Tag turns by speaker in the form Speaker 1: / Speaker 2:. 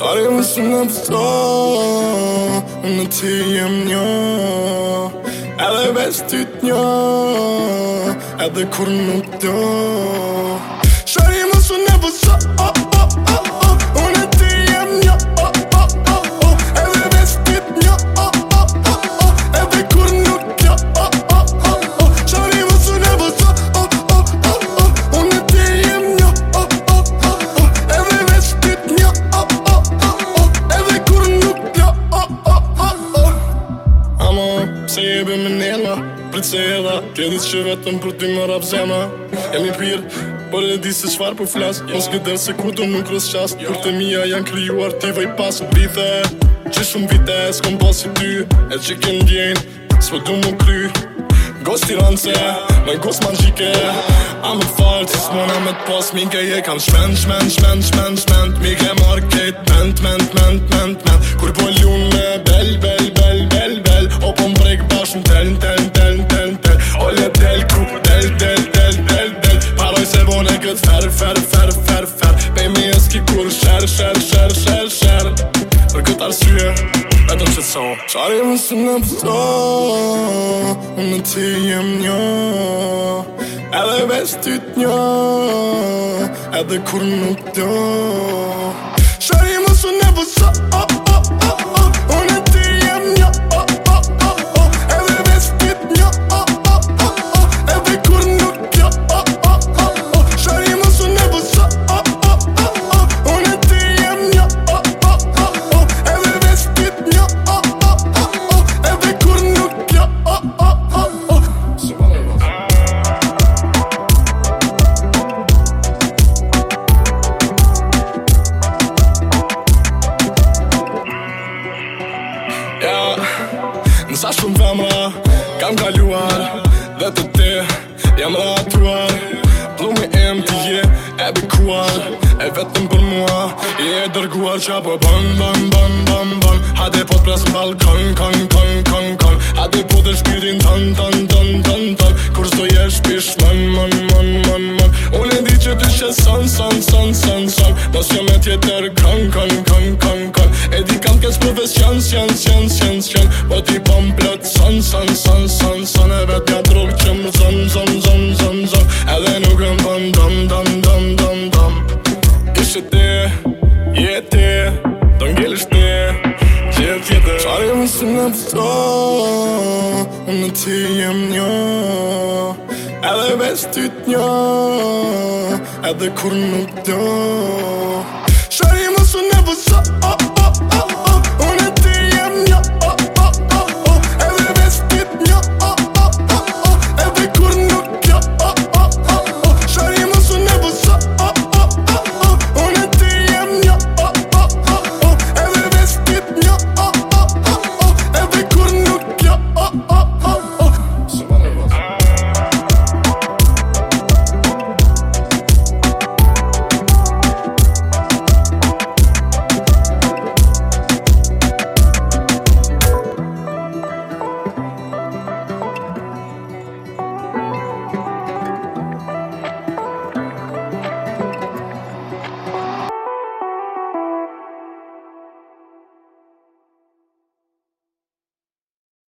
Speaker 1: Qare më së në pëso Në ti jem një Edhe veç ty të një Edhe kur nuk
Speaker 2: të Qare më së në pëso Unë ti jem një
Speaker 1: pse je bë me nëna Pritsela, ke ditë që vetëm për ty më rap zema Jam i pirë, Por e di se qfar për po flas yeah. Mos këtër se ku nuk rës qas yeah. të mija janë kryuar ti vaj pas Në që shumë vite e s'kom pas si ty E që kem djen, s'po du më kry Gosht i me gosht manjike A më falë, që s'mona me t'pas Minke je kam shmend, shmend, shmend, shmend, shmend Mike market, ment, ment, ment, ment, ment Kur po lume, bel, bel, bel, bel, bel, bel. shër, shër, shër, shër, shër Për këtë arsye, e të që të so Qari më së në pëto Në ti jem një Edhe veç ty të një Edhe kur nuk të
Speaker 2: Shari më së në pëto
Speaker 1: shumë femra Kam kaluar Dhe të te Jam ratuar Plume e më t'i je E bikuar E vetëm për mua E e dërguar qa për Bën, bën, bën, bën, bën Ha dhe pot pras më balë Kën, kën, kën, kën, kën Ha dhe pot e shpirin tën, tën, tën, tën, tën Kur së do jesh pish Man, man, man, man, mën Unë e di që t'i shë son, son, son, son, son Nësë jam jo e tjetër Kën, kën, kën, kën, kën E di Jes ku vës qan, qan, qan, qan, qan Po ti pëm plët son, son, son, son, son E vet nga drog që më zon, zon, zon, zon, zon Edhe nuk rëm pëm dëm, dëm, dëm, dëm, dëm Kështë ti, je ti, do ngellisht ti Gjithë tjetër Qare më së në pëto, në ti jem një Edhe vesh ty t'njo Edhe kur nuk t'njo Shari mësu
Speaker 2: në vëzë